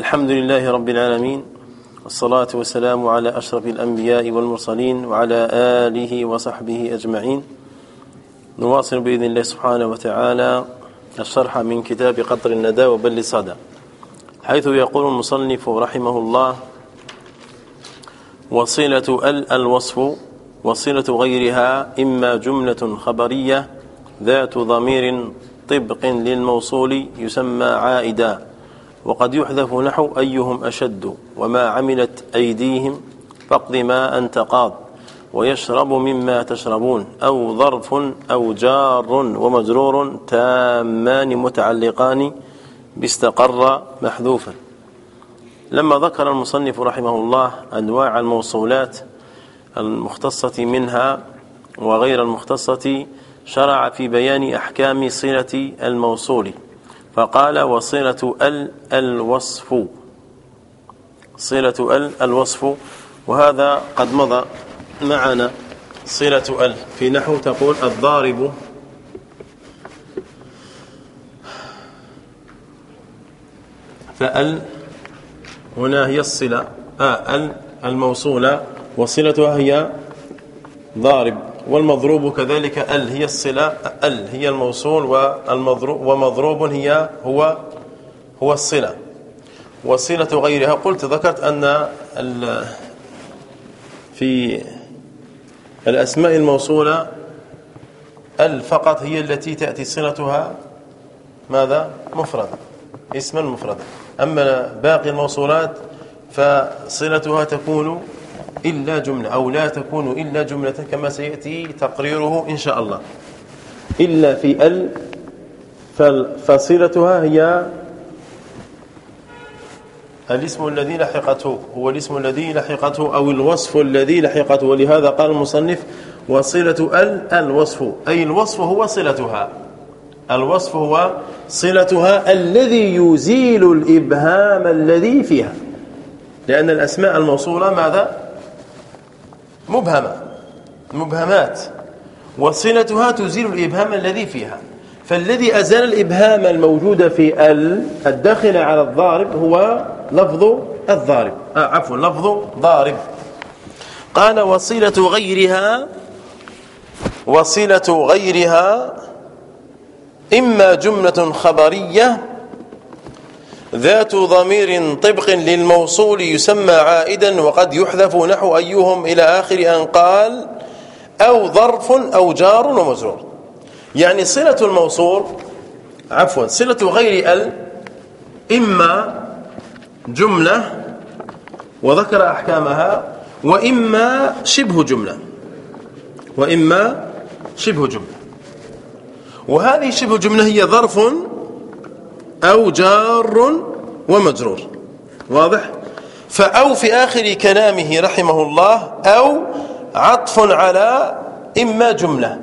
الحمد لله رب العالمين والصلاة والسلام على أشرف الأنبياء والمرسلين وعلى آله وصحبه أجمعين. نواصل بإذن الله سبحانه وتعالى الشرح من كتاب قطر الندى وبل الصدى حيث يقول المصنف رحمه الله وصلة ال الوصف وصلة غيرها إما جملة خبرية ذات ضمير طبق للموصول يسمى عائدا. وقد يحذف نحو أيهم أشد وما عملت أيديهم فاقض ما أنت قاض ويشرب مما تشربون أو ظرف أو جار ومجرور تامان متعلقان باستقر محذوفا. لما ذكر المصنف رحمه الله أنواع الموصولات المختصة منها وغير المختصة شرع في بيان أحكام صلة الموصول. فقال وصلة ال الوصف. صلة ال الوصف. وهذا قد مضى معنا. صلة ال. في نحو تقول الضارب. فال هنا هي الصلة. آه ال الموصولة. وصلتها هي ضارب. والمضروب كذلك ال هي الصلة ال هي الموصول والمضروب ومضروب هي هو هو الصلة. وصلة غيرها قلت ذكرت أن في الأسماء الموصولة ال فقط هي التي تأتي صلتها ماذا؟ مفردة اسما مفردا. أما باقي الموصولات فصلتها تكون إلا جملة أو لا تكون إلا جملة كما سيأتي تقريره إن شاء الله. إلا في ال فصلتها هي الاسم الذي لحقته هو الاسم الذي لحقته أو الوصف الذي لحقته. ولهذا قال المصنف وصلة ال الوصف. أي الوصف هو صلتها. الوصف هو صلتها الذي يزيل الإبهام الذي فيها. لأن الأسماء الموصولة ماذا؟ مبهمة. مبهمات. وصلتها تزيل الإبهام الذي فيها. فالذي أزال الإبهام الموجود في ال الداخل على الضارب هو لفظ الضارب. آه عفوا لفظ ضارب. قال وصلة غيرها وصلة غيرها إما جملة خبرية ذات ضمير طبق للموصول يسمى عائدا وقد يحذف نحو أيهم إلى آخر أن قال أو ظرف أو جار ومجرور. يعني صلة الموصول عفوا صلة غير ال إما جملة وذكر أحكامها وإما شبه جملة وإما شبه جملة. وهذه شبه جملة هي ظرف أو جار ومجرور. واضح؟ فأو في آخر كلامه رحمه الله أو عطف على إما جملة.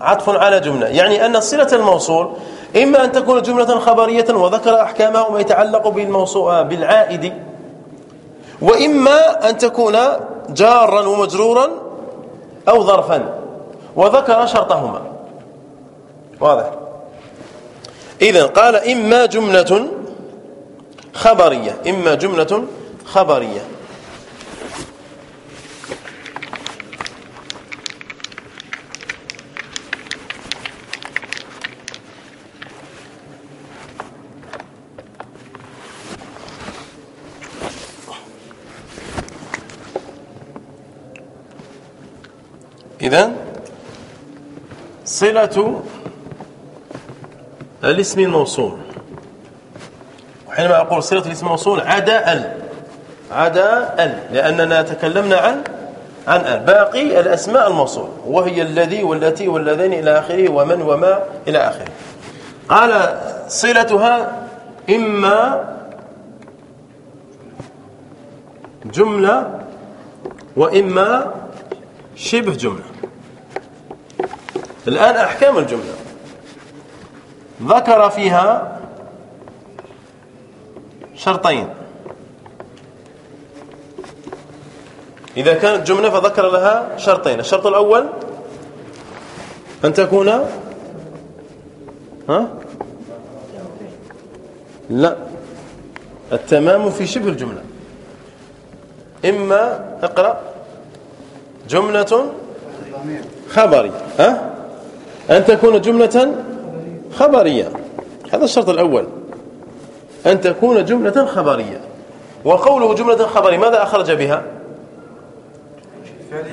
عطف على جملة. يعني أن صلة الموصول إما أن تكون جملة خبرية وذكر أحكامها وما يتعلق بالموصول بالعائد وإما أن تكون جارا ومجرورا أو ظرفا وذكر شرطهما. واضح؟ إذا قال إما جملة خبرية إما جملة خبرية. إذا صلة الاسم الموصول. وحينما أقول صلة الاسم الموصول عدا ال. عدا ال لأننا تكلمنا عن عن ال. باقي الأسماء الموصول. وهي الذي والتي واللذين إلى آخره ومن وما إلى آخره. قال صلتها إما جملة وإما شبه جملة. الآن أحكام الجملة. ذكر فيها شرطين. إذا كانت جملة فذكر لها شرطين. الشرط الأول أن تكون ها؟ لا. التمام في شبه الجملة. إما اقرأ جملة خبري. ها؟ أن تكون جملة خبرية. هذا الشرط الأول. أن تكون جملة خبرية. وقوله جملة خبرية ماذا أخرج بها؟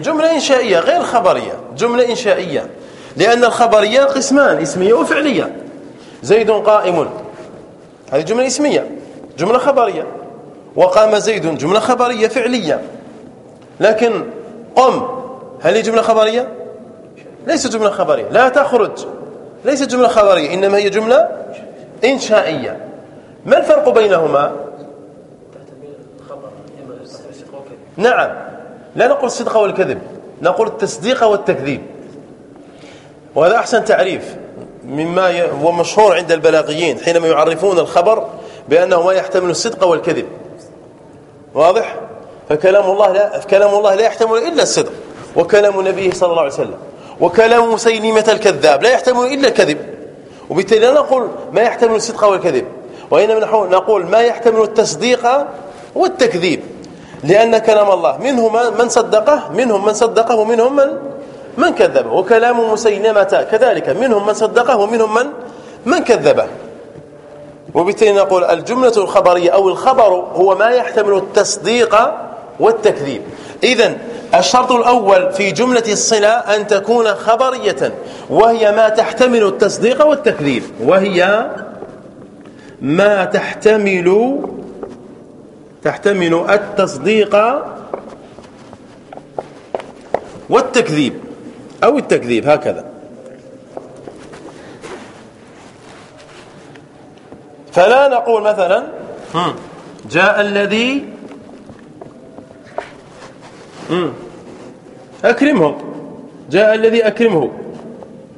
جملة إنشائية غير خبرية. جملة إنشائية. لأن الخبرية قسمان اسمية وفعلية. زيد قائم. هذه جملة اسمية. جملة خبرية. وقام زيد جملة خبرية فعلية. لكن قم هل هي جملة خبرية؟ ليست جملة خبرية. لا تخرج. ليست جملة خبرية إنما هي جملة إنشائية. ما الفرق بينهما؟ نعم. لا نقول الصدق والكذب نقول التصديق والتكذيب. وهذا أحسن تعريف مما هو مشهور عند البلاغيين حينما يعرفون الخبر بأنه ما يحتمل الصدق والكذب. واضح؟ فكلام الله لا كلام الله لا يحتمل إلا الصدق وكلام نبيه صلى الله عليه وسلم. وكلام مسيلمة الكذاب؟ لا يحتمل إلا الكذب. وبالتالي لا نقول ما يحتمل الصدق والكذب وإنما نقول ما يحتمل التصديق والتكذيب. لأن كلام الله منهم من صدقه منهم من صدقه ومنهم من من كذبه. وكلام مسيلمة كذلك. منهم من صدقه ومنهم من من كذبه. وبالتالي نقول الجملة الخبرية أو الخبر هو ما يحتمل التصديق والتكذيب. إذا الشرط الأول في جملة الصلة أن تكون خبرية وهي ما تحتمل التصديق والتكذيب. وهي ما تحتمل تحتمل التصديق والتكذيب أو التكذيب هكذا. فلا نقول مثلا جاء الذي أكرمه. جاء الذي أكرمه.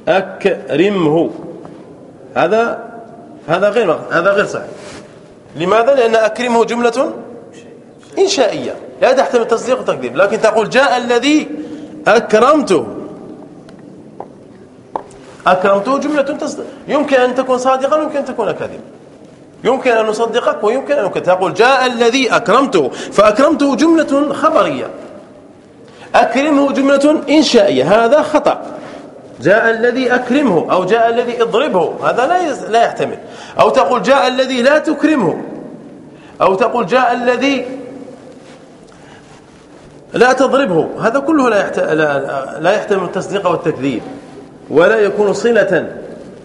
أكرمه. هذا هذا غير هذا غير صحيح. لماذا؟ لأن أكرمه جملة إنشائية. لا تحتمل تصديق وتكذيب لكن تقول جاء الذي أكرمته. أكرمته جملة تصديق. يمكن أن تكون صادقا ويمكن أن تكون كذبا يمكن أن نصدقك ويمكن أن تقول جاء الذي أكرمته. فأكرمته جملة خبرية. أكرمه جملة إنشائية هذا خطأ. جاء الذي أكرمه أو جاء الذي اضربه هذا لا لا يحتمل. أو تقول جاء الذي لا تكرمه أو تقول جاء الذي لا تضربه هذا كله لا لا يحتمل التصديق والتكذيب ولا يكون صلة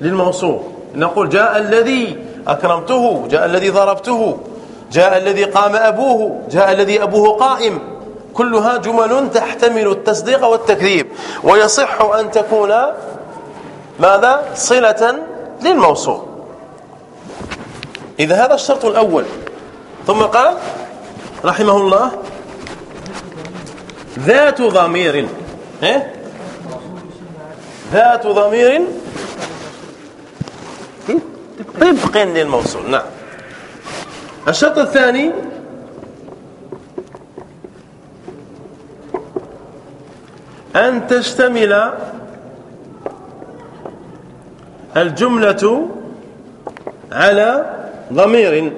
للموصول نقول جاء الذي أكرمته جاء الذي ضربته جاء الذي قام أبوه جاء الذي أبوه قائم. كلها جمل تحتمل التصديق والتكذيب. ويصح أن تكون ماذا؟ صلة للموصول. إذا هذا الشرط الأول. ثم قال رحمه الله ذات ضمير. إيه؟ ذات ضمير طبق للموصول. نعم. الشرط الثاني أن تشتمل الجملة على ضمير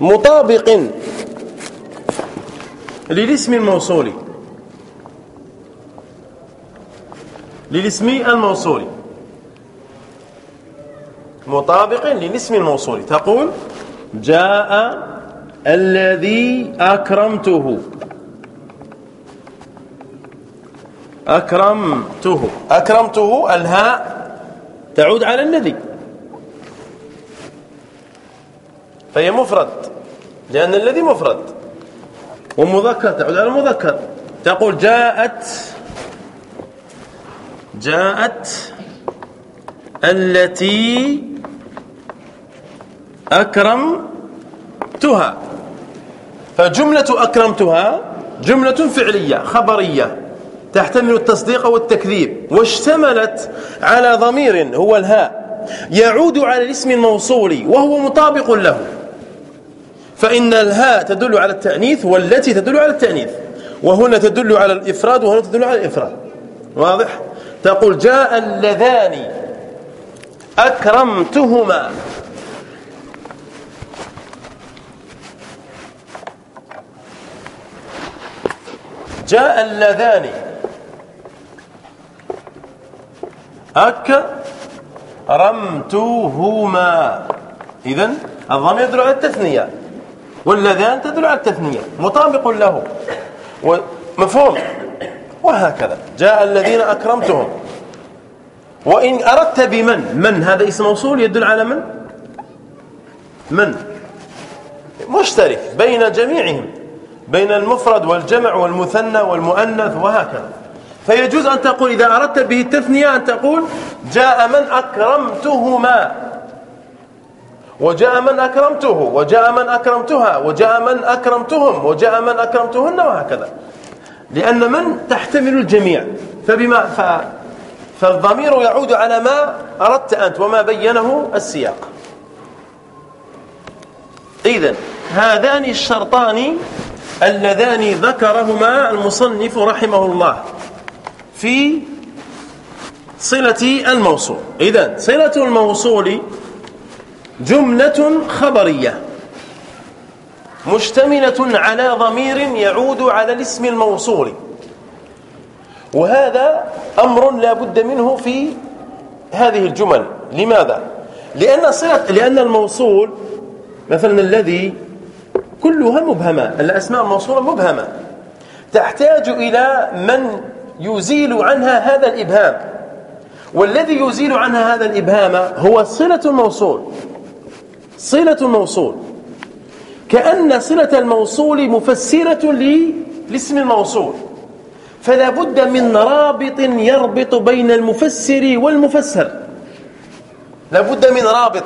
مطابق للاسم الموصول. للاسم الموصول. مطابق للاسم الموصول. تقول جاء الذي أكرمته. أكرمته. أكرمته الهاء. تعود على الذي فهي مفرد لأن الذي مفرد. ومذكر تعود على المذكر. تقول جاءت جاءت التي أكرمتها. فجملة أكرمتها جملة فعلية خبرية. تحتمل التصديق والتكذيب. واشتملت على ضمير هو الهاء. يعود على الاسم الموصول وهو مطابق له. فإن الهاء تدل على التأنيث والتي تدل على التأنيث. وهنا تدل على الإفراد وهنا تدل على الإفراد. واضح؟ تقول جاء اللذان أكرمتهما. جاء اللذان أكرمتهما إذا الضمير يدل على التثنية واللذان تدل على التثنية مطابق له. مفهوم؟ وهكذا. جاء الذين أكرمتهم. وإن أردت بمن من هذا اسم موصول يدل على من؟ من؟ مشترك بين جميعهم بين المفرد والجمع والمثنى والمؤنث وهكذا. فيجوز أن تقول إذا أردت به التثنية أن تقول جاء من أكرمتهما. وجاء من أكرمته وجاء من أكرمتها وجاء من أكرمتهم وجاء من أكرمتهن وهكذا. لأن من تحتمل الجميع. فبما ف فالضمير يعود على ما أردت أنت وما بينه السياق. إذن هذان الشرطان اللذان ذكرهما المصنف رحمه الله. في صلة الموصول إذن صلة الموصول جملة خبرية مشتملة على ضمير يعود على الاسم الموصول وهذا أمر لا بد منه في هذه الجمل لماذا؟ لأن, صلة لأن الموصول مثلا الذي كلها مبهمة الأسماء الموصولة مبهمة تحتاج إلى من يزيل عنها هذا الإبهام. والذي يزيل عنها هذا الإبهام هو صلة الموصول. صلة الموصول. كأن صلة الموصول مفسرة لاسم الموصول. فلا بد من رابط يربط بين المفسر والمفسر. لا بد من رابط.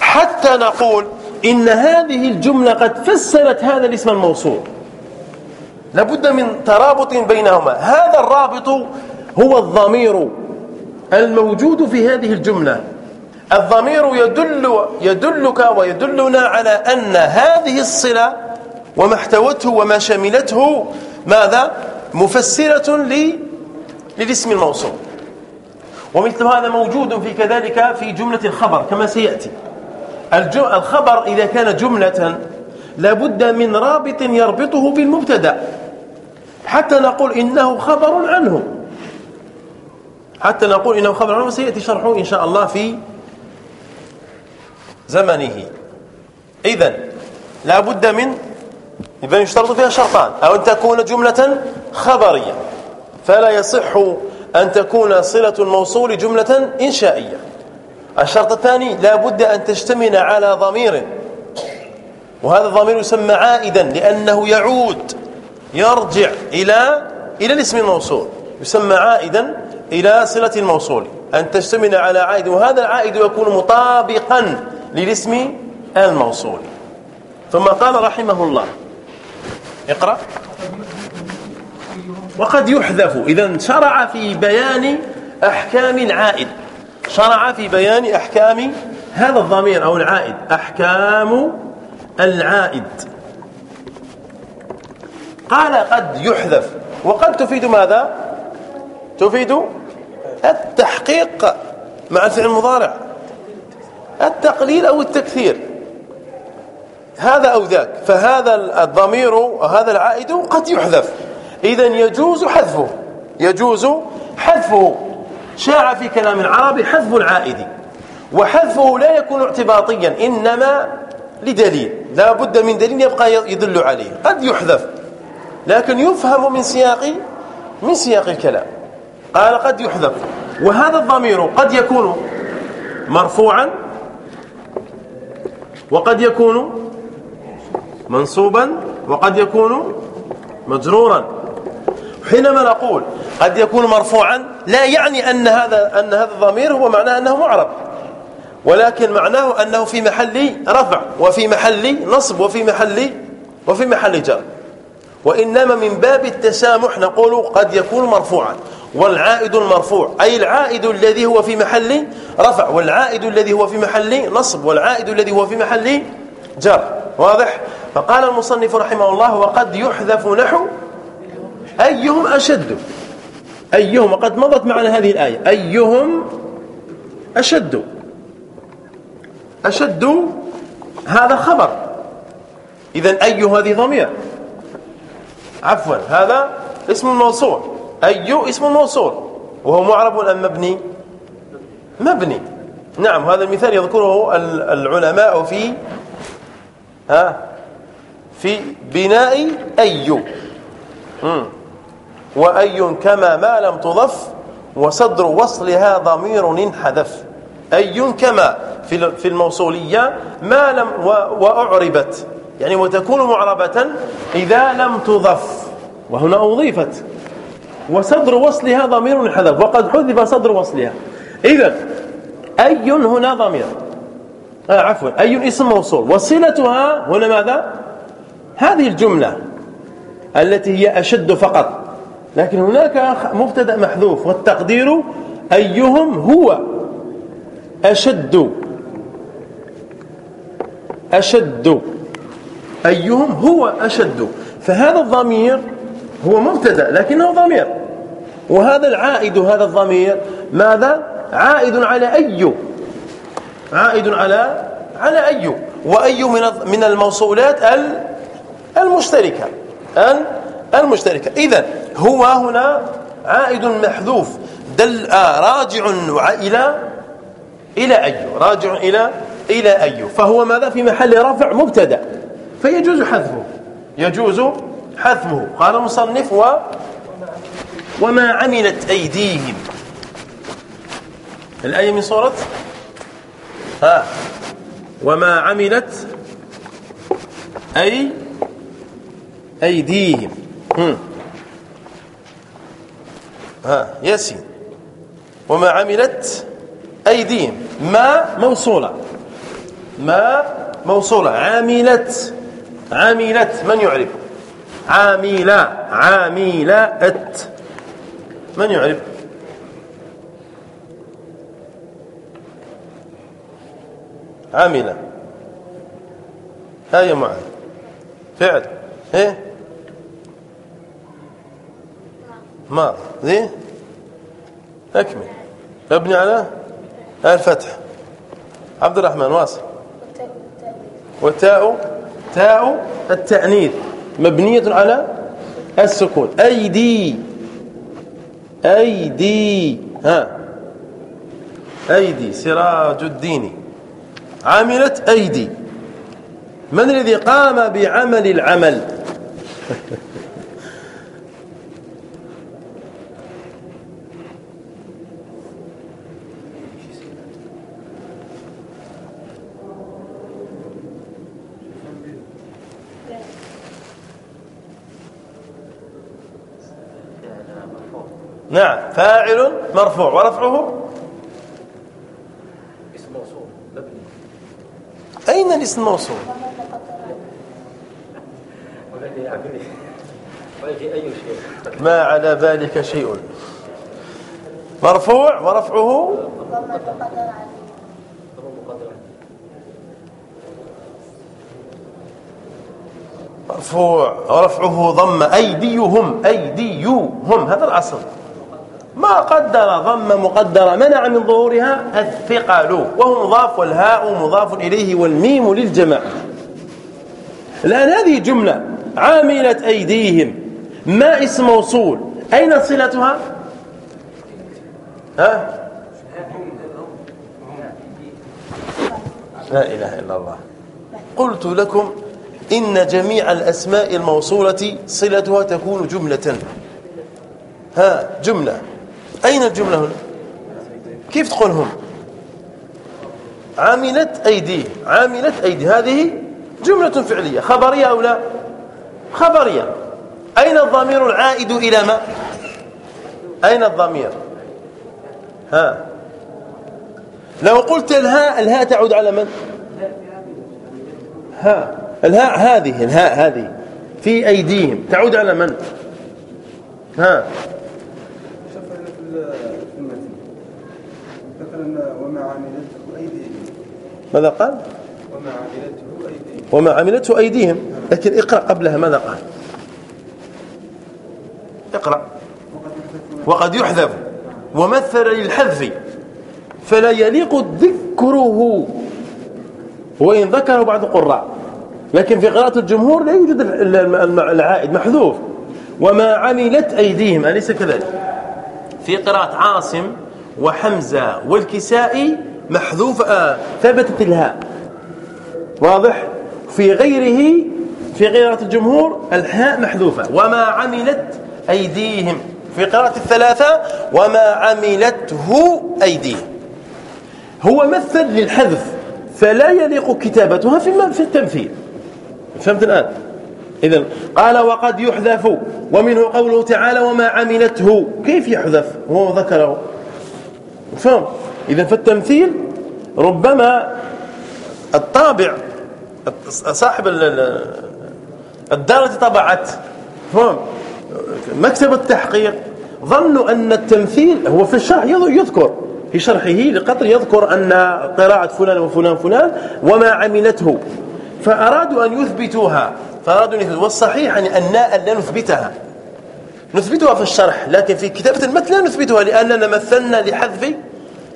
حتى نقول إن هذه الجملة قد فسرت هذا الاسم الموصول. لابد من ترابط بينهما. هذا الرابط هو الضمير الموجود في هذه الجملة. الضمير يدل يدلك ويدلنا على أن هذه الصلة وما احتوته وما شملته ماذا؟ مفسرة للاسم الموصول. ومثل هذا موجود في كذلك في جملة الخبر كما سيأتي. الخبر إذا كان جملة لابد من رابط يربطه بالمبتدأ. حتى نقول إنه خبر عنه. حتى نقول إنه خبر عنه سيأتي شرحه إن شاء الله في زمنه. إذا لا بد من إذا يشترط فيها شرطان. أو أن تكون جملة خبرية. فلا يصح أن تكون صلة الموصول جملة إنشائية. الشرط الثاني لا بد أن تشتمل على ضمير. وهذا الضمير يسمى عائدا لأنه يعود يرجع إلى إلى الاسم الموصول يسمى عائدا إلى صلة الموصول أن تشتمل على عائد وهذا العائد يكون مطابقا للاسم الموصول. ثم قال رحمه الله اقرأ. وقد يحذف إذا شرع في بيان أحكام العائد. شرع في بيان أحكام هذا الضمير أو العائد أحكام العائد. قال قد يحذف. وقد تفيد ماذا؟ تفيد التحقيق مع الفعل المضارع. التقليل أو التكثير. هذا أو ذاك. فهذا الضمير هذا العائد قد يحذف. إذا يجوز حذفه. يجوز حذفه. شاع في كلام العرب حذف العائد. وحذفه لا يكون اعتباطيا إنما لدليل. لا بد من دليل يبقى يدل عليه. قد يحذف لكن يفهم من سياق من سياق الكلام. قال قد يحذف. وهذا الضمير قد يكون مرفوعا وقد يكون منصوبا وقد يكون مجرورا. حينما نقول قد يكون مرفوعا لا يعني أن هذا أن هذا الضمير هو معناه أنه معرب. ولكن معناه أنه في محل رفع وفي محل نصب وفي محل وفي محل جر. وإنما من باب التسامح نقول قد يكون مرفوعا. والعائد المرفوع أي العائد الذي هو في محل رفع والعائد الذي هو في محل نصب والعائد الذي هو في محل جر. واضح؟ فقال المصنف رحمه الله وقد يحذف نحو أيهم أشد. أيهم وقد مضت معنا هذه الآية. أيهم أشد. أشد هذا خبر. إذا أي هذه ضمير؟ عفوا هذا اسم الموصول أي اسم الموصول وهو معرب أم مبني؟ مبني. نعم هذا المثال يذكره العلماء في ها في بناء أي. وأي كما ما لم تضف وصدر وصلها ضمير انحذف. أي كما في في الموصولية ما لم وأعربت. يعني وتكون معربة إذا لم تضف. وهنا أضيفت. وصدر وصلها ضمير انحذف وقد حذف صدر وصلها. إذا أي هنا ضمير. آه عفوا. أي اسم موصول. وصلتها هنا ماذا؟ هذه الجملة التي هي أشد فقط. لكن هناك مبتدأ محذوف. والتقدير أيهم هو أشد أشد. أيهم هو أشد. فهذا الضمير هو مبتدأ لكنه ضمير. وهذا العائد هذا الضمير ماذا؟ عائد على أي؟ عائد على على أي؟ وأي من من الموصولات المشتركة. المشتركة. إذا هو هنا عائد محذوف. دل آه راجع إلى إلى أي؟ راجع إلى إلى أي فهو ماذا؟ في محل رفع مبتدأ. فيجوز حذفه. يجوز حذفه. قال المصنف و وما عملت أيديهم. الآية من سورة ها. وما عملت أي أيديهم. هم. ها. ياسين. وما عملت أيديهم. ما موصولة. ما موصولة. عاملت عاملت من يعرف؟ عاملة. عاملة. من يعرف؟ عاملة. ها يا فعل. إيه؟ ما. ذي اكمل ابني على الفتح. عبد الرحمن واصل. وتاء تاء التأنيث مبنية على السكون. أيدي أيدي ها. أيدي سراج الدين. عملت أيدي. من الذي قام بعمل العمل؟ نعم. فاعل مرفوع. ورفعه؟ اسم موصول أين الاسم الموصول؟ ما على ذلك شيء. مرفوع. ورفعه؟ مرفوع. ورفعه ضم أيديهم أيديهم. هذا الأصل. ما قدر ضم مقدرة منع من ظهورها الثقل وهو مضاف والهاء مضاف إليه والميم للجماعة الآن هذه جملة عاملة أيديهم. ما اسم موصول؟ أين صلتها؟ ها؟ لا إله إلا الله. قلت لكم إن جميع الأسماء الموصولة صلتها تكون جملة. ها جملة. أين الجملة هنا؟ كيف تقول هم عاملت أيدي عاملت أيدي. هذه جملة فعلية خبرية أو لا؟ خبرية. أين الضمير العائد إلى ما؟ أين الضمير؟ ها. لو قلت الهاء الهاء تعود على من؟ ها. الهاء هذه الهاء هذه. في أيديهم. تعود على من؟ ها. وما عملته أيديهم. ماذا قال؟ وما عملته أيديهم. وما عملته أيديهم. لكن اقرأ قبلها ماذا قال. اقرأ. وقد يحذف. ومثل للحذف. فلا يليق ذكره. وإن ذكره بعض القراء. لكن في قراءة الجمهور لا يوجد العائد محذوف. وما عملت أيديهم. أليس كذلك؟ في قراءة عاصم وحمزة والكسائي محذوف آه ثبتت الهاء. واضح؟ في غيره في قراءة الجمهور الهاء محذوفة. وما عملت أيديهم. في قراءة الثلاثة وما عملته أيديهم. هو مثل للحذف فلا يليق كتابتها في في التمثيل. فهمت الآن؟ إذا قال وقد يحذف ومنه قوله تعالى وما عملته. كيف يحذف؟ هو ذكره. فهم. إذا فالتمثيل ربما الطابع صاحب الدار التي طبعت. فهم. مكتب التحقيق. ظنوا أن التمثيل هو في الشرح يذكر. في شرحه لقطر يذكر أن قراءة فلان وفلان فلان وما عملته. فأرادوا أن يثبتوها. فأرادوا أن يثبتوها. والصحيح يعني أن لا نثبتها. نثبتها في الشرح لكن في كتابة المتن لا نثبتها لأننا مثلنا لحذف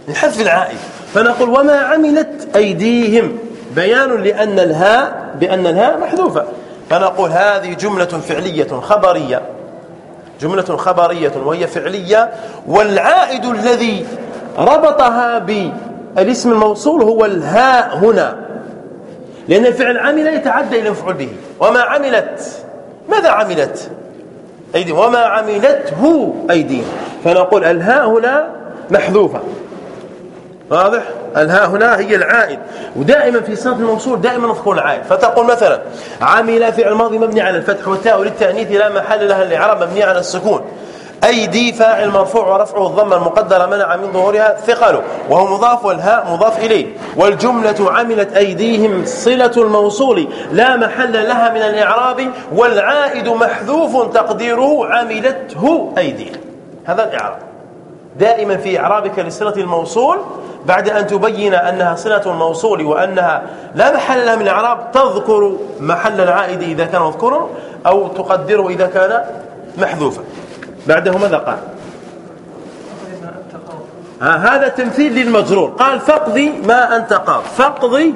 لحذف العائد. فنقول وما عملت أيديهم؟ بيان لأن الهاء بأن الهاء محذوفة. فنقول هذه جملة فعلية خبرية. جملة خبرية وهي فعلية والعائد الذي ربطها بالاسم الموصول هو الهاء هنا. لأن الفعل عمل يتعدى إلى مفعول به. وما عملت؟ ماذا عملت؟ أيدي. وما عملته أيدي. فنقول الهاء هنا محذوفة. واضح؟ الهاء هنا هي العائد. ودائما في صيغه الموصول دائما نذكر العائد. فتقول مثلا عمل فعل ماضي مبني على الفتح والتاء للتانيث لا محل لها الاعراب مبني على السكون. أيدي فاعل مرفوع ورفعه الضمه المقدره منع من ظهورها ثقله وهو مضاف والهاء مضاف إليه. والجملة عملت أيديهم صلة الموصول لا محل لها من الإعراب والعائد محذوف تقديره عملته أيديهم هذا الإعراب. دائما في إعرابك لصلة الموصول بعد أن تبين أنها صلة الموصول وأنها لا محل لها من الإعراب تذكر محل العائد إذا كان مذكورا أو تقدره إذا كان محذوفا. بعده ماذا قال؟ ها هذا تمثيل للمجرور. قال فاقضي ما أنت قاض. فاقضي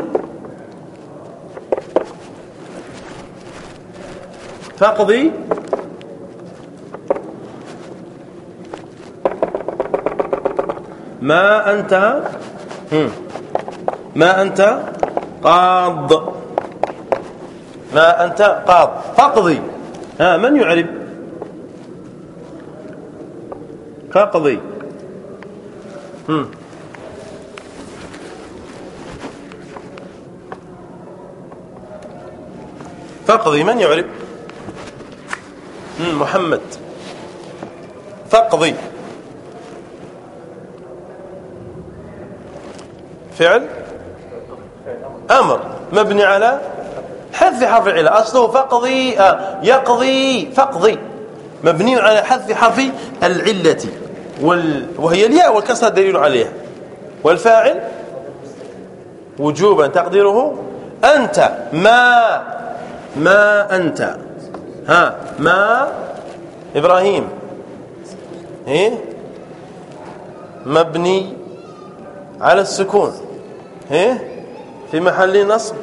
فاقضي ما أنت ما أنت قاض. ما أنت قاض. فاقضي ها من يعرب؟ فاقضي فاقضي من يعرب محمد. فاقضي فعل؟ أمر. مبني على حذف حرف العله أصله فقضي آه يقضي فقضي. مبني على حذف حرف العلة وال وهي الياء والكسرة دليل عليها. والفاعل وجوبا تقديره أنت ما ما أنت. ها ما إبراهيم. إيه؟ مبني على السكون. إيه؟ في محل نصب.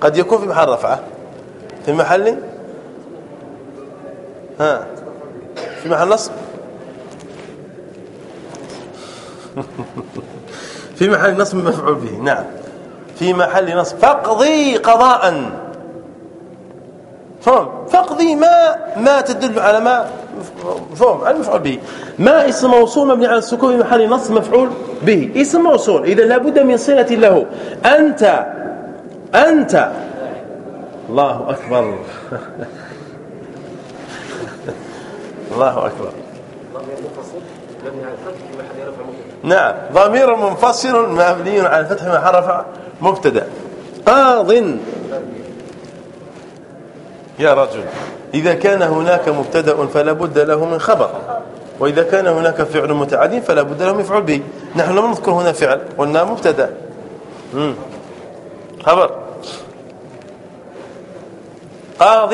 قد يكون في محل رفعة. في محل ها. في محل نصب في محل نصب مفعول به. نعم. في محل نصب. فاقضي قضاء. فهم. فاقضي ما ما تدل على ما فهم المفعول به. ما اسم موصول مبني على السكون في محل نصب مفعول به. اسم موصول. إذا لابد من صلة له. أنت أنت. الله أكبر. الله أكبر. نعم ضمير منفصل مبني على الفتح محل رفع مبتدأ. قاض. يا رجل إذا كان هناك مبتدأ فلا بد له من خبر. وإذا كان هناك فعل متعد فلا بد له من مفعول به. نحن لم نذكر هنا فعل قلنا مبتدأ. خبر. قاض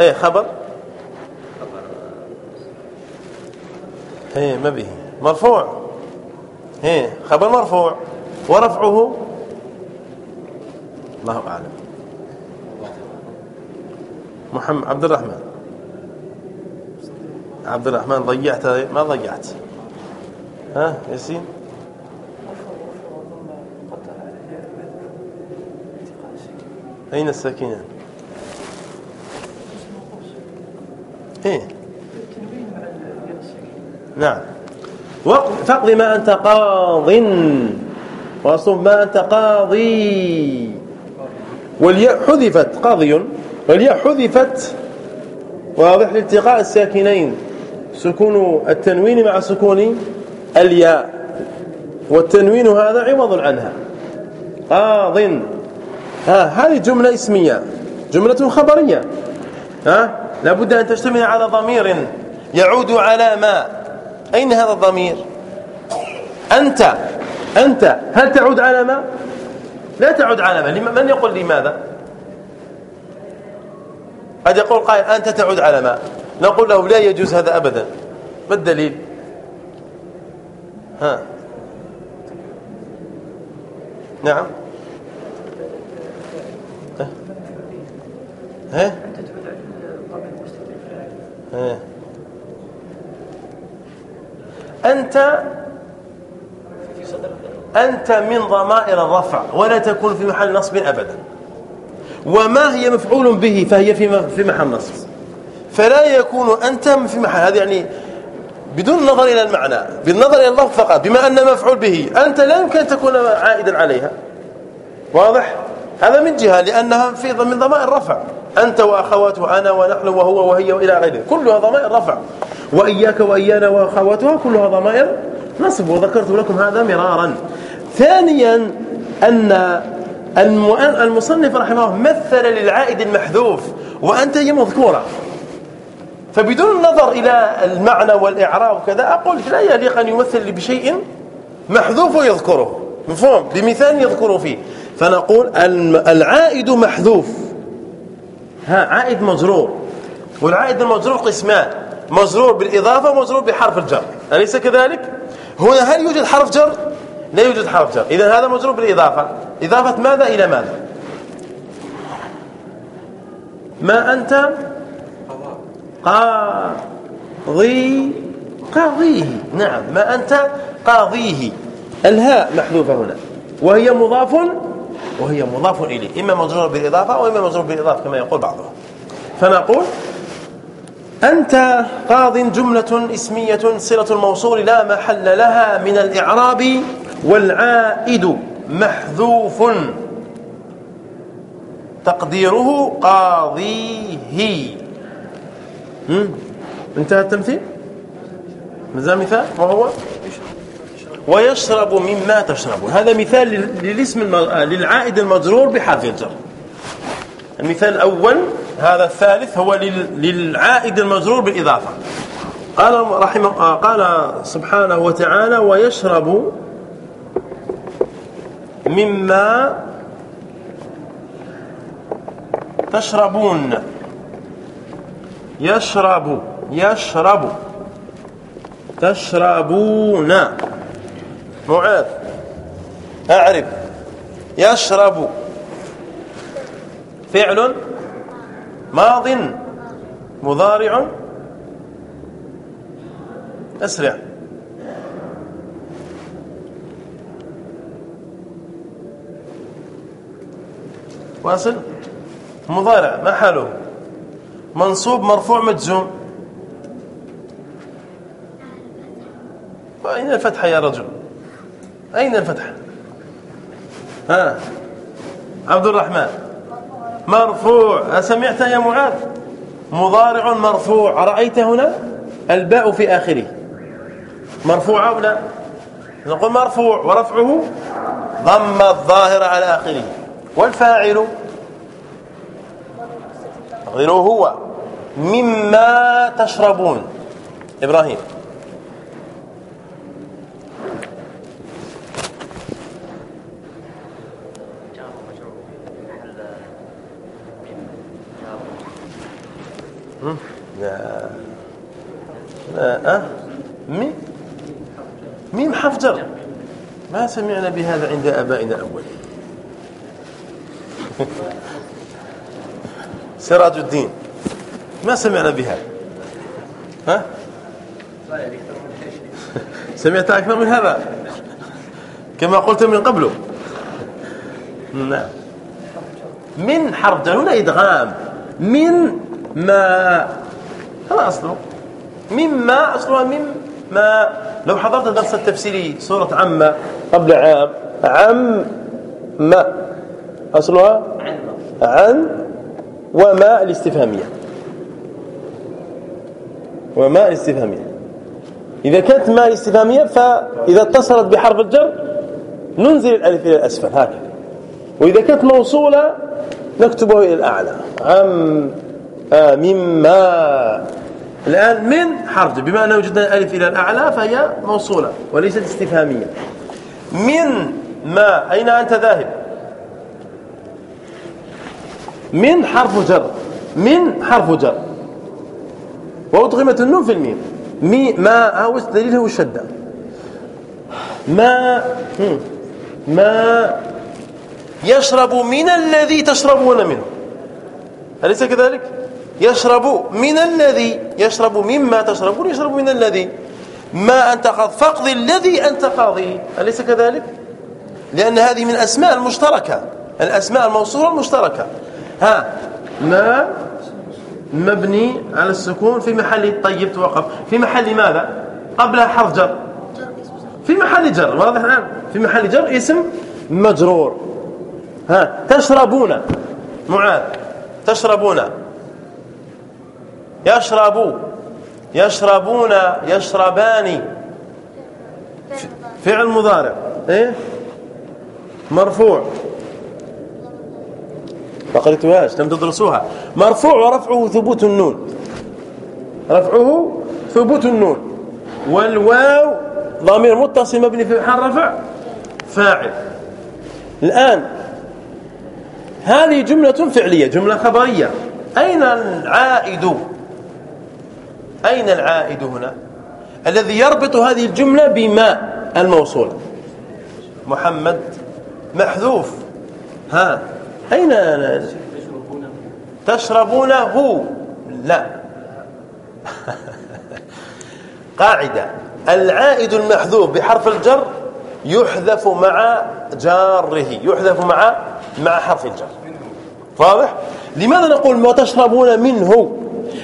إيه خبر. إيه ما به. مرفوع. إيه خبر مرفوع. ورفعه. الله أعلم. محمد عبد الرحمن. عبد الرحمن ضيعت. ما ضيعت. ها ياسين؟ أين الساكنان؟ إيه. نعم. فاقض ما أنت قاض. واصب ما أنت قاضي. والياء حذفت قاضي. والياء حذفت واضح لالتقاء الساكنين. سكون التنوين مع سكون الياء. والتنوين هذا عوض عنها. قاض. ها هذه جملة اسمية. جملة خبرية. ها؟ لابد أن تجتمع على ضمير يعود على ما. أين هذا الضمير؟ أنت أنت هل تعود على ما؟ لا تعود على ما. من يقول لماذا قد يقول قائل أنت تعود على ما. نقول له لا يجوز هذا أبدا. ما الدليل؟ ها. نعم. ها؟ ها. أنت أنت من ضمائر الرفع ولا تكون في محل نصب أبدا. وما هي مفعول به فهي في في محل نصب. فلا يكون أنت في محل هذا يعني بدون النظر إلى المعنى بالنظر إلى اللفظ فقط بما أن مفعول به أنت لا يمكن أن تكون عائدا عليها. واضح؟ هذا من جهة لأنها في من ضمائر الرفع. أنت وأخواته أنا ونحن وهو وهي وإلى غيره. كلها ضمائر رفع وإياك وإيانا وأخواتها كلها ضمائر نصب وذكرت لكم هذا مرارا. ثانيا أن المصنف رحمه الله مثل للعائد المحذوف وأنت هي مذكورة. فبدون النظر إلى المعنى والإعراب وكذا أقول لا يليق أن يمثل بشيء محذوف ويذكره مفهوم؟ بمثال يذكره فيه. فنقول العائد محذوف. ها عائد مجرور. والعائد المجرور قسمان. مجرور بالإضافة ومجرور بحرف الجر. أليس كذلك؟ هنا هل يوجد حرف جر؟ لا يوجد حرف جر. إذا هذا مجرور بالإضافة. إضافة ماذا إلى ماذا؟ ما أنت؟ قاضي. قاضيه. نعم. ما أنت؟ قاضيه. الهاء محذوفة هنا. وهي مضاف وهي مضاف إليه. إما مجرور بالإضافة أو إما مجرور بالإضافة كما يقول بعضهم. فنقول أنت قاض جملة إسمية صلة الموصول لا محل لها من الإعراب والعائد محذوف. تقديره قاضيه. انتهى التمثيل؟ مازال مثال؟ وهو ويشرب مما تشربون هذا مثال للاسم للعائد المجرور بحرف الجر المثال الأول هذا الثالث هو للعائد المجرور بالإضافة. قال رحمه قال سبحانه وتعالى ويشرب مما تشربون. يشرب يشرب تشربون. معاذ أعرف يشرب فعل ماض مضارع أسرع واصل. مضارع ما حاله منصوب مرفوع مجزوم. أين الفتحة يا رجل؟ أين الفتحة؟ ها عبد الرحمن. مرفوع. سمعت يا معاذ؟ مضارع مرفوع. رأيت هنا؟ الباء في آخره. مرفوع أو لا؟ نقول مرفوع. ورفعه؟ ضم الظاهر على آخره. والفاعل؟ غيره هو. مما تشربون. إبراهيم. أه؟ ميم ميم حفجر. ما سمعنا بهذا عند آبائنا الاولين سراج الدين ما سمعنا بها؟ ها؟ سمعت أكثر من هذا؟ كما قلت من قبل. نعم. من حرف جر هنا إدغام. من ما هذا أصله. مما أصلها مما لو حضرت درس التفسيري سورة عم قبل عام عم ما أصلها عن وما الاستفهامية. وما الاستفهامية. إذا كانت ما الاستفهامية فإذا اتصلت بحرف الجر ننزل الألف إلى الأسفل هكذا. وإذا كانت موصولة نكتبه إلى الأعلى. عم آه مما. الآن من حرف بما أنه وجدنا الألف إلى الأعلى فهي موصولة وليست استفهامية. من ما؟ أين أنت ذاهب؟ من حرف جر من حرف جر. وأضغمت النون في الميم. مي ما هو دليله الشدة ما ما يشرب من الذي تشربون منه. أليس كذلك؟ يشرب من الذي يشرب مما تشربون يشرب من الذي. ما أنت قاض فقض الذي أنت قاضي. أليس كذلك؟ لأن هذه من الأسماء المشتركة. الأسماء الموصولة المشتركة. ها ما؟ مبني على السكون في محل طيب توقف. في محل ماذا؟ قبلها حرف جر. في محل جر واضح الآن. في محل جر اسم مجرور. ها تشربون. معاذ تشربون. يشرب يشربون يشربان. فعل مضارع. إيه؟ مرفوع. ما قريتوهاش لم تدرسوها. مرفوع ورفعه ثبوت النون. رفعه ثبوت النون. والواو ضمير متصل مبني في محل رفع فاعل. الآن هذه جملة فعلية جملة خبرية. أين العائد؟ أين العائد هنا؟ الذي يربط هذه الجملة بما الموصولة محمد محذوف. ها أين تشربونه لا. قاعدة. العائد المحذوف بحرف الجر يحذف مع جاره يحذف مع مع حرف الجر. واضح؟ لماذا نقول وتشربون منه؟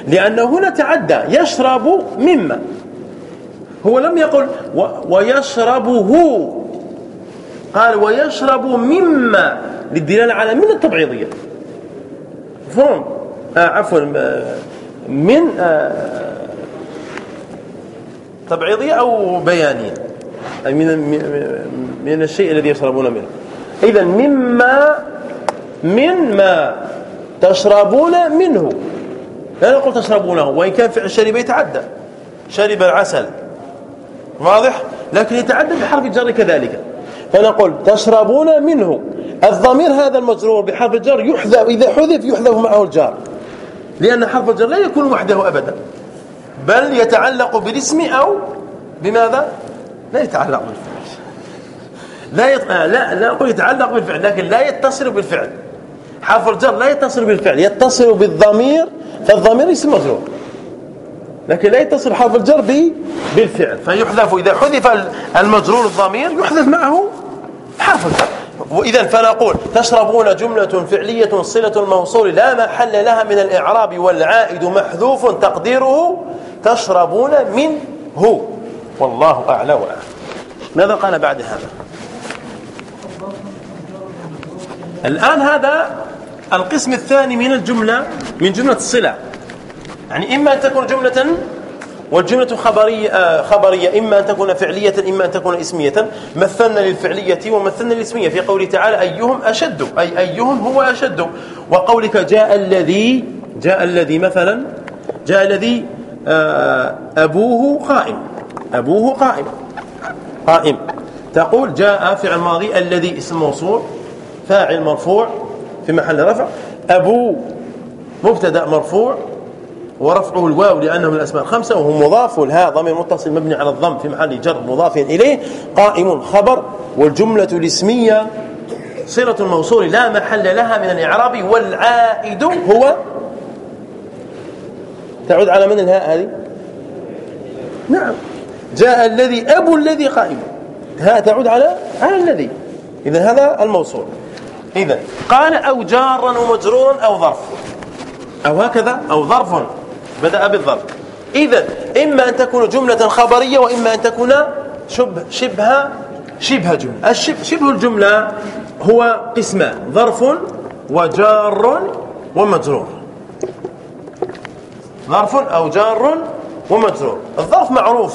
لأنه هنا تعدى يشرب مما. هو لم يقل ويشربه. قال ويشرب مما للدلالة على من التبعيضية. فهم آه عفوا آه، من آه تبعيضية أو بيانية. أي من من الشيء الذي يشربون منه. إذا مما مما تشربون منه. لا نقول تشربونه وإن كان فعل شرب يتعدى. شرب العسل. واضح؟ لكن يتعدى بحرف الجر كذلك. فنقول تشربون منه. الضمير هذا المجرور بحرف الجر يحذف إذا حذف يحذف معه الجار. لأن حرف الجر لا يكون وحده أبدا. بل يتعلق بالاسم أو بماذا؟ لا يتعلق بالفعل. لا يط... لا لا أقول يتعلق بالفعل لكن لا يتصل بالفعل. حرف الجر لا يتصل بالفعل يتصل بالضمير فالضمير اسم مجرور لكن لا يتصل حرف الجر بالفعل. فيحذف. إذا حذف المجرور الضمير يحذف معه حرف الجر. وإذا فنقول تشربون جملة فعلية صلة الموصول لا محل لها من الإعراب والعائد محذوف تقديره. تشربون منه والله أعلى وأعلم ماذا قال بعد هذا؟ الآن هذا القسم الثاني من الجملة من جملة الصلة. يعني إما أن تكون جملة والجملة خبرية, آه، خبرية إما أن تكون فعلية إما أن تكون اسمية. مثلنا للفعلية ومثلنا للاسمية. في قوله تعالى أيهم أشد أي أيهم هو أشد. وقولك جاء الذي جاء الذي مثلا جاء الذي آه، أبوه قائم. أبوه قائم. قائم. تقول جاء فعل ماضي الذي اسم موصول فاعل مرفوع في محل رفع. أبو مبتدأ مرفوع ورفعه الواو لأنه من الأسماء الخمسة وهو مضاف والهاء ضمير متصل مبني على الضم في محل جر مضاف إليه. قائم خبر والجملة الاسمية صلة الموصول لا محل لها من الإعراب والعائد هو. تعود على من الهاء هذه؟ نعم. جاء الذي أبو الذي قائم. ها تعود على على الذي. إذا هذا الموصول. إذا قال أو جارا ومجرورا أو ظرف. أو هكذا؟ أو ظرف. بدأ بالظرف. إذا إما أن تكون جملة خبرية وإما أن تكون شبه شبه شبه جملة. الشبه شبه الجملة هو قسمان ظرف وجار ومجرور. ظرف أو جار ومجرور. الظرف معروف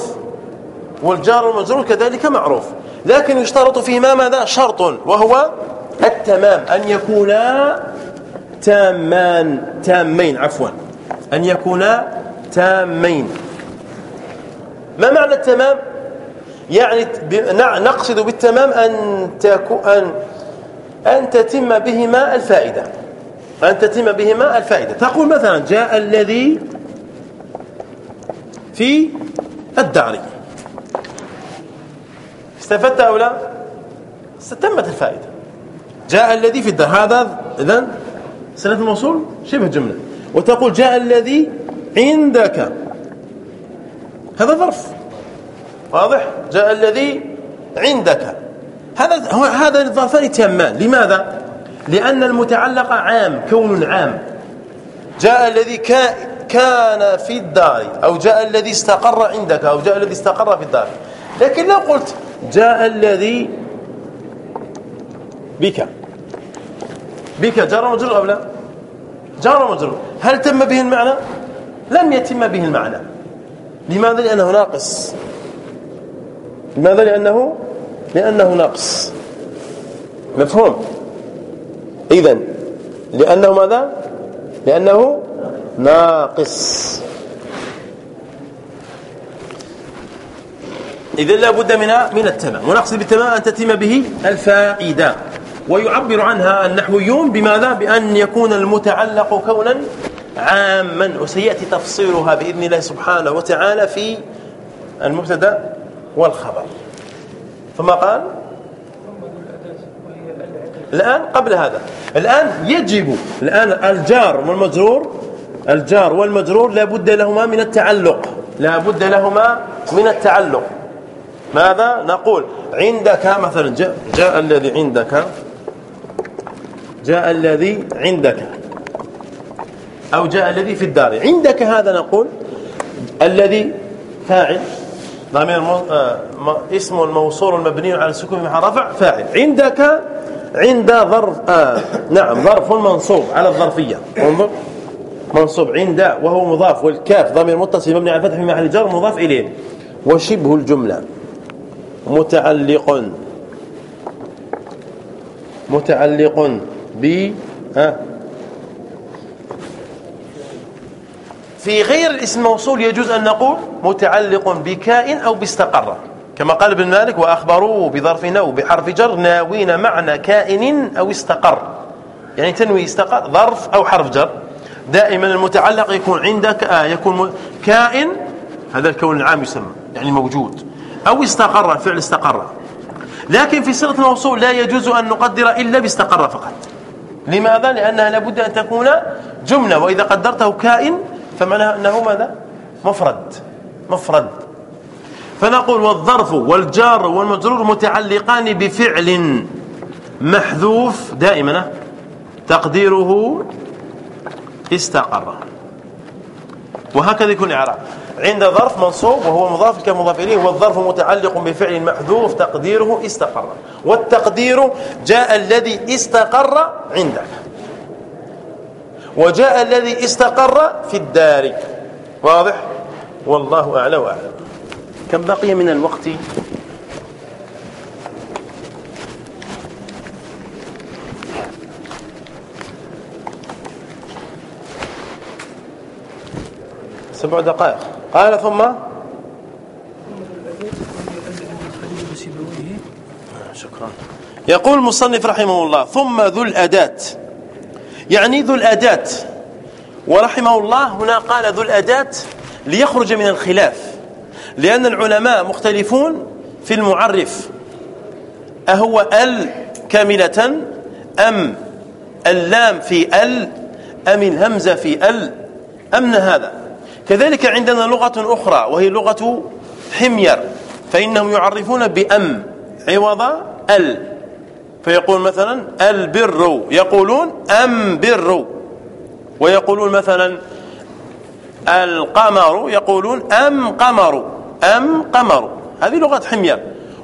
والجار والمجرور كذلك معروف لكن يشترط فيهما ماذا؟ شرط وهو التمام. أن يكونا تامان تامين عفوا. أن يكونا تامين. ما معنى التمام؟ يعني نقصد بالتمام أن أن أن تتم بهما الفائدة. أن تتم بهما الفائدة. تقول مثلا جاء الذي في الدار. استفدت أو لا؟ تمت الفائدة. جاء الذي في الدار هذا إذن سنة الموصول شبه جملة. وتقول جاء الذي عندك. هذا ظرف. واضح؟ جاء الذي عندك. هذا هذا الظرفان تامان لماذا؟ لأن المتعلق عام كون عام. جاء الذي كان في الدار أو جاء الذي استقر عندك أو جاء الذي استقر في الدار. لكن لو قلت جاء الذي بك. بك. جار ومجرور أو لا؟ جار ومجرور هل تم به المعنى؟ لم يتم به المعنى. لماذا؟ لأنه ناقص. لماذا؟ لأنه لأنه نقص مفهوم؟ إذا لأنه ماذا؟ لأنه ناقص. إذا لا بد من من التمام. ونقصد بالتمام أن تتم به الفائدة. ويعبر عنها النحويون بماذا؟ بأن يكون المتعلق كونا عاما وسيأتي تفصيلها بإذن الله سبحانه وتعالى في المبتدا والخبر. ثم قال الآن قبل هذا الآن يجب الآن الجار والمجرور الجار والمجرور لا بد لهما من التعلق لا بد لهما من التعلق. ماذا نقول؟ عندك مثلا جاء, جاء الذي عندك جاء الذي عندك. أو جاء الذي في الدار. عندك هذا نقول الذي فاعل. ضمير آه، اسم الموصول المبني على السكون مع رفع فاعل. عندك عند ظرف آه نعم ظرف منصوب على الظرفية. انظر. منصوب عند وهو مضاف والكاف ضمير متصل مبني على الفتح في محل جر مضاف إليه. وشبه الجملة. متعلق. متعلق. ب ها. في غير الاسم الموصول يجوز أن نقول متعلق بكائن أو باستقر. كما قال ابن مالك وأخبروه بظرف نو بحرف جر ناوين معنى كائن أو استقر. يعني تنوي استقر ظرف أو حرف جر. دائما المتعلق يكون عندك آه يكون كائن هذا الكون العام يسمى يعني موجود. أو استقر فعل استقر. لكن في صيغة الموصول لا يجوز أن نقدر إلا باستقر فقط. لماذا؟ لأنها لابد أن تكون جملة وإذا قدرته كائن فمعناها أنه ماذا؟ مفرد مفرد. فنقول والظرف والجار والمجرور متعلقان بفعل محذوف دائما. تقديره استقر. وهكذا يكون الإعراب. عند ظرف منصوب وهو مضاف كمضاف إليه والظرف متعلق بفعل محذوف تقديره استقر. والتقدير جاء الذي استقر عندك. وجاء الذي استقر في الدار. واضح؟ والله أعلى واعلم كم بقي من الوقت؟ سبع دقائق. قال ثم شكرا. يقول المصنف رحمه الله ثم ذو الأداة. يعني ذو الأداة. ورحمه الله هنا قال ذو الأداة ليخرج من الخلاف. لأن العلماء مختلفون في المعرف. أهو ال كاملة أم اللام في ال أم الهمزة في ال أم هذا. كذلك عندنا لغة أخرى وهي لغة حمير فإنهم يعرفون بأم عوض ال. فيقول مثلا البر يقولون أم بر ويقولون مثلا القمر يقولون أم قمر أم قمر هذه لغة حمير.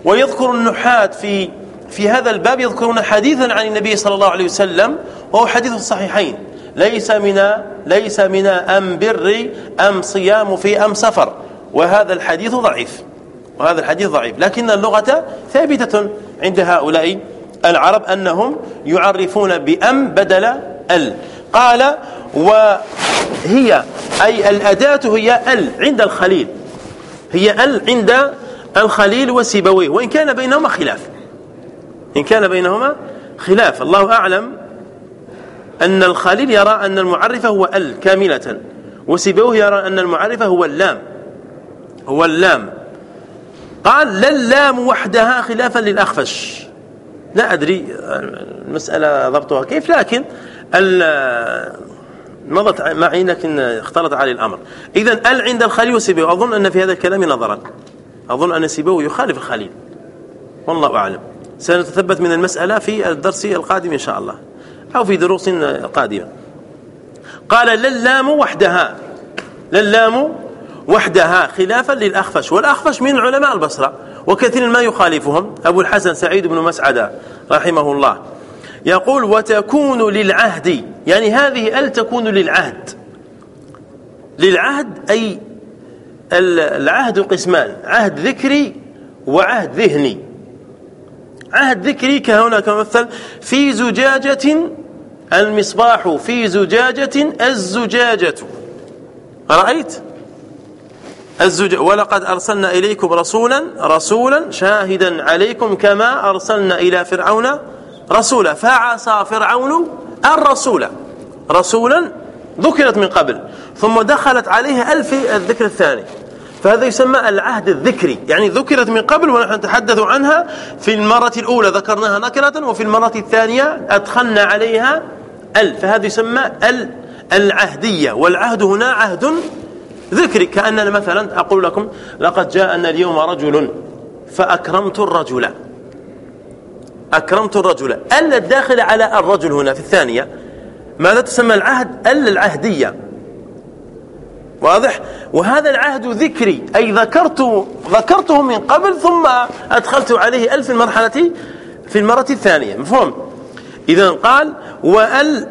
ويذكر النحاة في في هذا الباب يذكرون حديثا عن النبي صلى الله عليه وسلم وهو حديث الصحيحين ليس من ليس من أم بر أم صيام في أم سفر. وهذا الحديث ضعيف. وهذا الحديث ضعيف. لكن اللغة ثابتة عند هؤلاء العرب أنهم يعرفون بأم بدل ال. قال وهي أي الأداة هي ال عند الخليل. هي ال عند الخليل وسيبويه وإن كان بينهما خلاف. إن كان بينهما خلاف. الله أعلم أن الخليل يرى أن المعرفة هو ال كاملة وسيبويه يرى أن المعرفة هو اللام هو اللام. قال لا اللام وحدها خلافا للأخفش. لا أدري المسألة ضبطها كيف لكن مضت معي لكن اختلط علي الأمر. إذا ال عند الخليل وسيبويه أظن أن في هذا الكلام نظرا. أظن أن سيبويه يخالف الخليل. والله أعلم. سنتثبت من المسألة في الدرس القادم إن شاء الله. أو في دروس قادمة. قال للام وحدها. للام وحدها خلافا للأخفش والأخفش من علماء البصرة وكثير ما يخالفهم. أبو الحسن سعيد بن مسعدة رحمه الله. يقول وتكون للعهد. يعني هذه ال تكون للعهد. للعهد أي العهد قسمان عهد ذكري وعهد ذهني. عهد ذكري كهنا كمثل في زجاجة المصباح في زجاجة الزجاجة. رأيت؟ الزج ولقد أرسلنا إليكم رسولا رسولا شاهدا عليكم كما أرسلنا إلى فرعون رسولا. فعصى فرعون الرسول. رسولا ذكرت من قبل ثم دخلت عليها ألف الذكر الثاني. فهذا يسمى العهد الذكري. يعني ذكرت من قبل ونحن نتحدث عنها في المرة الأولى. ذكرناها نكرة وفي المرة الثانية أدخلنا عليها ال. فهذا يسمى ال العهدية. والعهد هنا عهد ذكري. كأننا مثلا أقول لكم لقد جاءنا اليوم رجل فأكرمت الرجل. أكرمت الرجل. ال الداخل على الرجل هنا في الثانية. ماذا تسمى العهد؟ ال العهدية. واضح؟ وهذا العهد ذكري أي ذكرت ذكرته من قبل ثم أدخلت عليه ألف المرحلة في المرة الثانية مفهوم؟ إذا قال وأل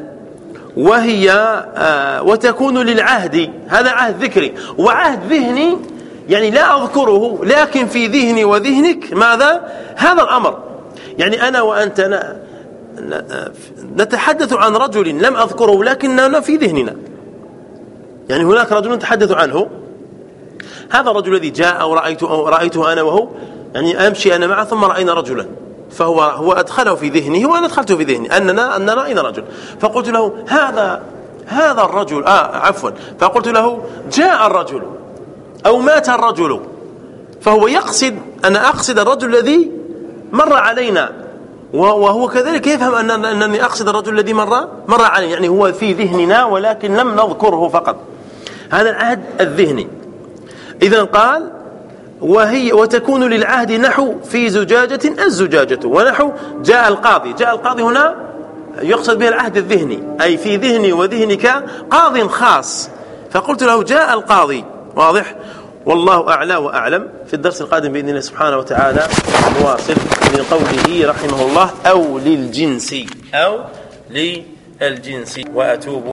وهي آه وتكون للعهد هذا عهد ذكري وعهد ذهني يعني لا أذكره لكن في ذهني وذهنك ماذا؟ هذا الأمر. يعني أنا وأنت نتحدث عن رجل لم أذكره لكننا في ذهننا. يعني هناك رجل نتحدث عنه. هذا الرجل الذي جاء ورأيته رأيته أنا وهو يعني أمشي أنا معه ثم رأينا رجلا فهو هو أدخله في ذهنه وأنا أدخلته في ذهني أننا أننا رأينا رجل. فقلت له هذا هذا الرجل آه عفوا فقلت له جاء الرجل أو مات الرجل فهو يقصد أنا أقصد الرجل الذي مر علينا وهو كذلك يفهم أن أنني أقصد الرجل الذي مر مر علينا يعني هو في ذهننا ولكن لم نذكره فقط. هذا العهد الذهني. إذا قال وهي وتكون للعهد نحو في زجاجة الزجاجة ونحو جاء القاضي. جاء القاضي هنا يقصد به العهد الذهني أي في ذهني وذهنك قاض خاص. فقلت له جاء القاضي. واضح؟ والله أعلى وأعلم. في الدرس القادم بإذن الله سبحانه وتعالى نواصل من قوله رحمه الله أو للجنس أو للجنس وأتوب